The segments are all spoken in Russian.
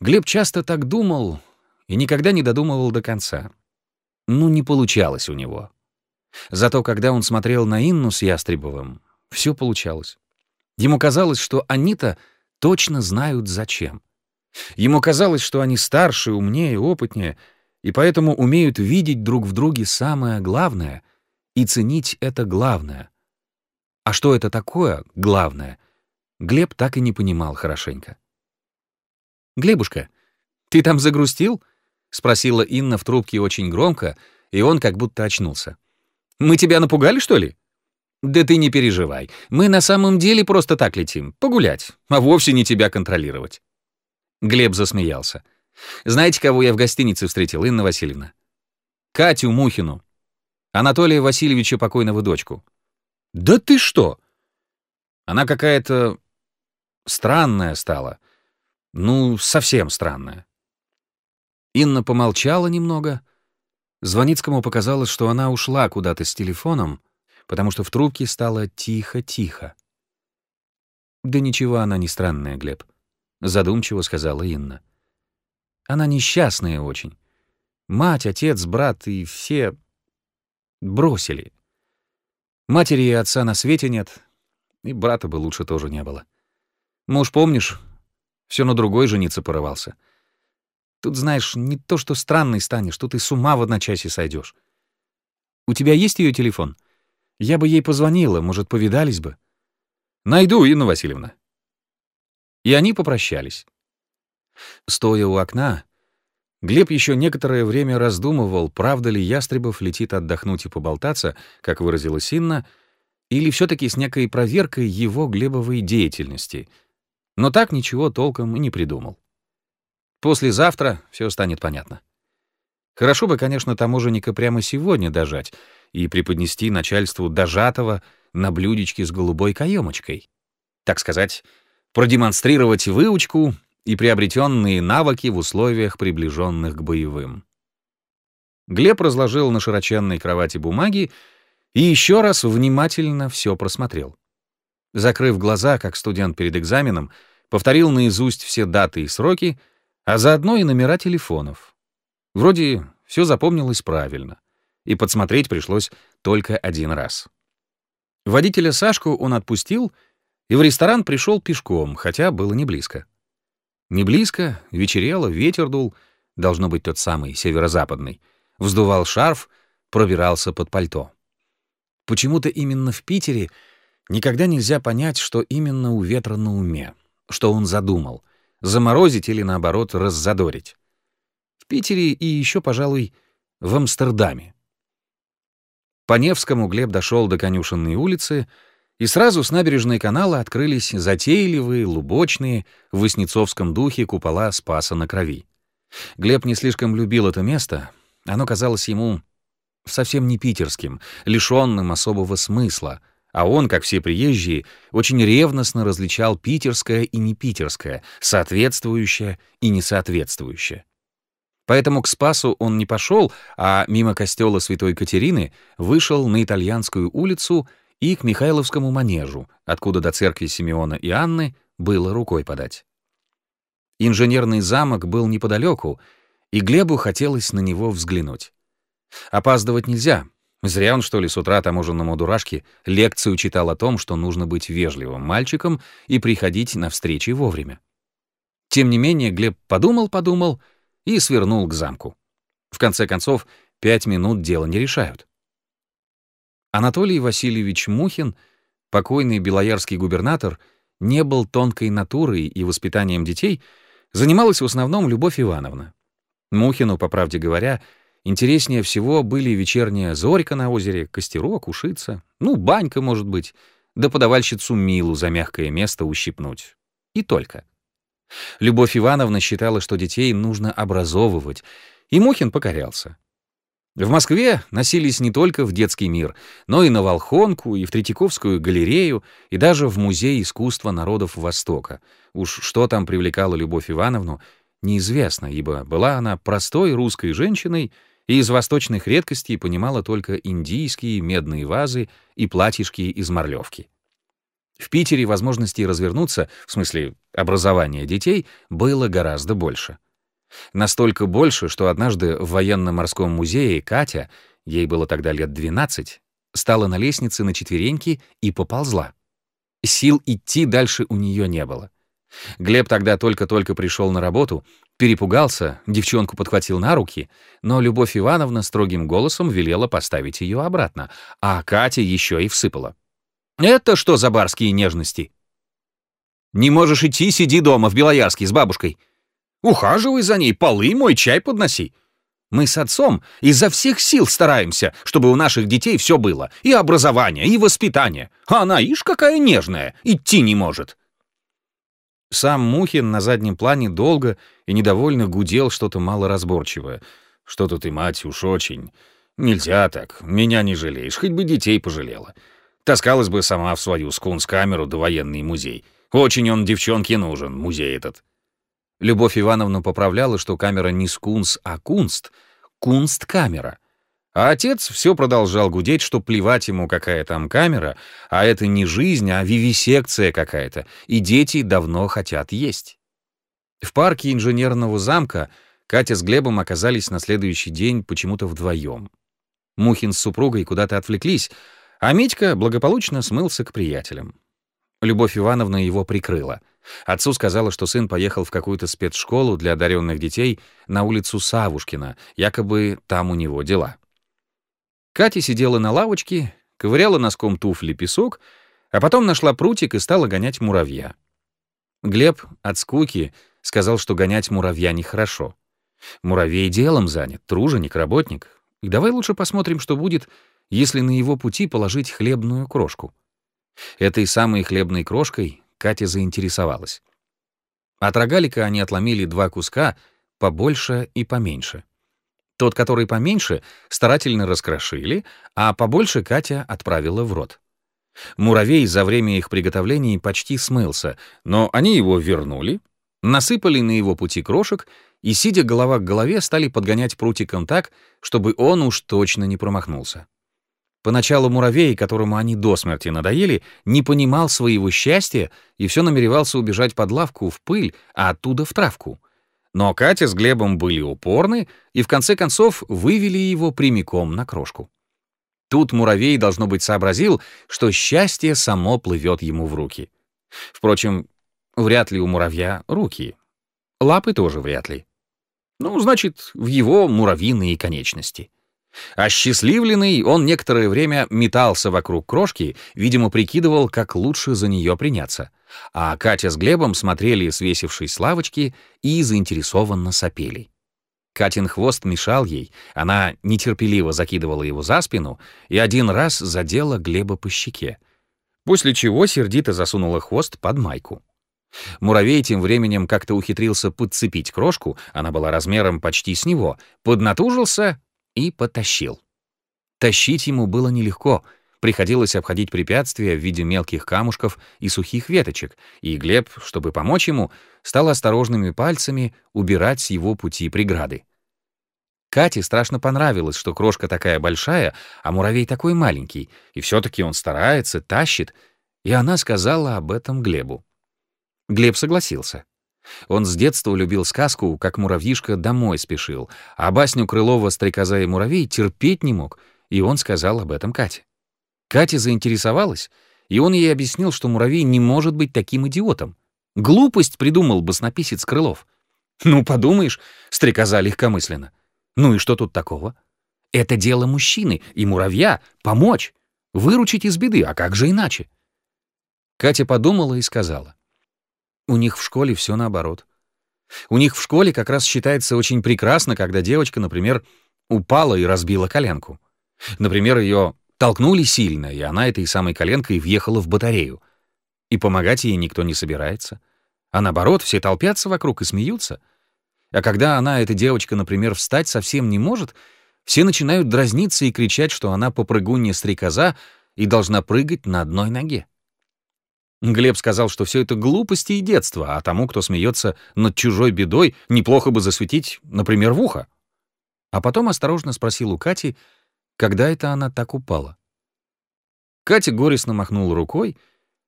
Глеб часто так думал и никогда не додумывал до конца. Ну, не получалось у него. Зато когда он смотрел на Инну с Ястребовым, все получалось. Ему казалось, что они-то точно знают зачем. Ему казалось, что они старше, умнее, опытнее, и поэтому умеют видеть друг в друге самое главное и ценить это главное. А что это такое главное, Глеб так и не понимал хорошенько. «Глебушка, ты там загрустил?» — спросила Инна в трубке очень громко, и он как будто очнулся. «Мы тебя напугали, что ли?» «Да ты не переживай. Мы на самом деле просто так летим. Погулять, а вовсе не тебя контролировать». Глеб засмеялся. «Знаете, кого я в гостинице встретил, Инна Васильевна?» «Катю Мухину. Анатолия Васильевича покойного дочку». «Да ты что?» Она какая-то странная стала. Ну, совсем странная. Инна помолчала немного. Звоницкому показалось, что она ушла куда-то с телефоном, потому что в трубке стало тихо-тихо. «Да ничего она не странная, Глеб», — задумчиво сказала Инна. «Она несчастная очень. Мать, отец, брат и все бросили. Матери и отца на свете нет, и брата бы лучше тоже не было. Муж, помнишь, все на другой жениться порывался. Тут, знаешь, не то, что странный станешь, тут и с ума в одночасье сойдешь. У тебя есть ее телефон? Я бы ей позвонила, может, повидались бы. Найду, Инна Васильевна. И они попрощались. Стоя у окна, Глеб еще некоторое время раздумывал, правда ли Ястребов летит отдохнуть и поболтаться, как выразилась Инна, или все таки с некой проверкой его Глебовой деятельности. Но так ничего толком и не придумал. Послезавтра все станет понятно. Хорошо бы, конечно, таможенника прямо сегодня дожать и преподнести начальству дожатого на блюдечке с голубой каемочкой. Так сказать, продемонстрировать выучку и приобретенные навыки в условиях, приближенных к боевым. Глеб разложил на широченной кровати бумаги и еще раз внимательно все просмотрел. Закрыв глаза, как студент перед экзаменом, повторил наизусть все даты и сроки, а заодно и номера телефонов. Вроде все запомнилось правильно, и подсмотреть пришлось только один раз. Водителя Сашку он отпустил и в ресторан пришел пешком, хотя было не близко. Не близко, вечерело, ветер дул, должно быть тот самый, северо-западный, вздувал шарф, пробирался под пальто. Почему-то именно в Питере никогда нельзя понять, что именно у ветра на уме, что он задумал — заморозить или, наоборот, раззадорить. В Питере и еще, пожалуй, в Амстердаме. По Невскому Глеб дошел до конюшенной улицы, и сразу с набережной канала открылись затейливые, лубочные, в Воснецовском духе купола Спаса на Крови. Глеб не слишком любил это место, оно казалось ему совсем не питерским, лишенным особого смысла, а он, как все приезжие, очень ревностно различал питерское и непитерское, соответствующее и несоответствующее. Поэтому к Спасу он не пошел, а мимо костела Святой Катерины вышел на Итальянскую улицу и к Михайловскому манежу, откуда до церкви Симеона и Анны было рукой подать. Инженерный замок был неподалеку, и Глебу хотелось на него взглянуть. Опаздывать нельзя. Зря он, что ли, с утра таможенному дурашке лекцию читал о том, что нужно быть вежливым мальчиком и приходить на встречи вовремя. Тем не менее, Глеб подумал-подумал и свернул к замку. В конце концов, пять минут дело не решают. Анатолий Васильевич Мухин, покойный белоярский губернатор, не был тонкой натурой и воспитанием детей, занималась в основном Любовь Ивановна. Мухину, по правде говоря, Интереснее всего были вечерняя зорька на озере, костерок, ушица, ну, банька, может быть, да подавальщицу Милу за мягкое место ущипнуть. И только. Любовь Ивановна считала, что детей нужно образовывать, и Мухин покорялся. В Москве носились не только в детский мир, но и на Волхонку, и в Третьяковскую галерею, и даже в Музей искусства народов Востока. Уж что там привлекало Любовь Ивановну, неизвестно, ибо была она простой русской женщиной — и из восточных редкостей понимала только индийские медные вазы и платьишки из морлевки. В Питере возможностей развернуться, в смысле образования детей, было гораздо больше. Настолько больше, что однажды в военно-морском музее Катя, ей было тогда лет 12, стала на лестнице на четвереньки и поползла. Сил идти дальше у нее не было. Глеб тогда только-только пришел на работу, перепугался, девчонку подхватил на руки, но Любовь Ивановна строгим голосом велела поставить ее обратно, а Катя еще и всыпала. «Это что за барские нежности?» «Не можешь идти, сиди дома в Белоярске с бабушкой. Ухаживай за ней, полы мой, чай подноси. Мы с отцом изо всех сил стараемся, чтобы у наших детей все было. И образование, и воспитание. А она, ишь, какая нежная, идти не может. Сам Мухин на заднем плане долго и недовольно гудел что-то малоразборчивое. «Что-то ты, мать, уж очень. Нельзя так. Меня не жалеешь, хоть бы детей пожалела. Таскалась бы сама в свою скунс-камеру до военный музей. Очень он девчонке нужен, музей этот». Любовь Ивановна поправляла, что камера не скунс, а кунст. Кунст-камера — а отец все продолжал гудеть, что плевать ему, какая там камера, а это не жизнь, а вивисекция какая-то, и дети давно хотят есть. В парке инженерного замка Катя с Глебом оказались на следующий день почему-то вдвоем. Мухин с супругой куда-то отвлеклись, а Митька благополучно смылся к приятелям. Любовь Ивановна его прикрыла. Отцу сказала, что сын поехал в какую-то спецшколу для одаренных детей на улицу Савушкина, якобы там у него дела. Катя сидела на лавочке, ковыряла носком туфли песок, а потом нашла прутик и стала гонять муравья. Глеб от скуки сказал, что гонять муравья нехорошо. Муравей делом занят, труженик, работник. И давай лучше посмотрим, что будет, если на его пути положить хлебную крошку. Этой самой хлебной крошкой Катя заинтересовалась. От рогалика они отломили два куска, побольше и поменьше. Тот, который поменьше, старательно раскрошили, а побольше Катя отправила в рот. Муравей за время их приготовлений почти смылся, но они его вернули, насыпали на его пути крошек и, сидя голова к голове, стали подгонять прутиком так, чтобы он уж точно не промахнулся. Поначалу муравей, которому они до смерти надоели, не понимал своего счастья и все намеревался убежать под лавку в пыль, а оттуда в травку — но Катя с Глебом были упорны и в конце концов вывели его прямиком на крошку. Тут муравей, должно быть, сообразил, что счастье само плывет ему в руки. Впрочем, вряд ли у муравья руки. Лапы тоже вряд ли. Ну, значит, в его муравьиные конечности. Осчастливленный, он некоторое время метался вокруг крошки, видимо, прикидывал, как лучше за нее приняться. А Катя с Глебом смотрели, свесившись с лавочки, и заинтересованно сопели. Катин хвост мешал ей, она нетерпеливо закидывала его за спину и один раз задела Глеба по щеке, после чего сердито засунула хвост под майку. Муравей тем временем как-то ухитрился подцепить крошку, она была размером почти с него, поднатужился и потащил. Тащить ему было нелегко. Приходилось обходить препятствия в виде мелких камушков и сухих веточек, и Глеб, чтобы помочь ему, стал осторожными пальцами убирать с его пути преграды. Кате страшно понравилось, что крошка такая большая, а муравей такой маленький, и все таки он старается, тащит, и она сказала об этом Глебу. Глеб согласился. Он с детства любил сказку, как муравьишка домой спешил, а басню Крылова «Стрекоза и муравей» терпеть не мог, и он сказал об этом Кате. Катя заинтересовалась, и он ей объяснил, что муравей не может быть таким идиотом. Глупость придумал баснописец Крылов. Ну, подумаешь, стрекоза легкомысленно. Ну и что тут такого? Это дело мужчины и муравья — помочь, выручить из беды, а как же иначе? Катя подумала и сказала. У них в школе все наоборот. У них в школе как раз считается очень прекрасно, когда девочка, например, упала и разбила коленку. Например, ее толкнули сильно, и она этой самой коленкой въехала в батарею. И помогать ей никто не собирается. А наоборот, все толпятся вокруг и смеются. А когда она, эта девочка, например, встать совсем не может, все начинают дразниться и кричать, что она попрыгунья-стрекоза и должна прыгать на одной ноге. Глеб сказал, что все это глупости и детство, а тому, кто смеется над чужой бедой, неплохо бы засветить, например, в ухо. А потом осторожно спросил у Кати, когда это она так упала. Катя горестно махнула рукой,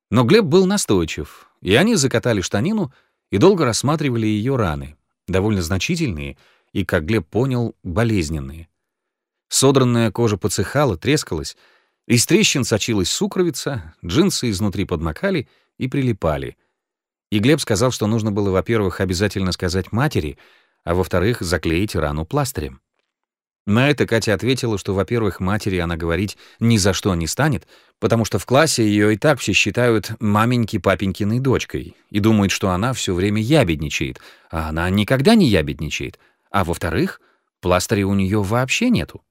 Но Глеб был настойчив, и они закатали штанину и долго рассматривали ее раны, довольно значительные и, как Глеб понял, болезненные. Содранная кожа подсыхала, трескалась, из трещин сочилась сукровица, джинсы изнутри подмокали и прилипали. И Глеб сказал, что нужно было, во-первых, обязательно сказать матери, а во-вторых, заклеить рану пластырем. На это Катя ответила, что, во-первых, матери она говорить ни за что не станет, потому что в классе ее и так все считают маменьки-папенькиной дочкой и думают, что она все время ябедничает, а она никогда не ябедничает. А во-вторых, пластыря у нее вообще нету.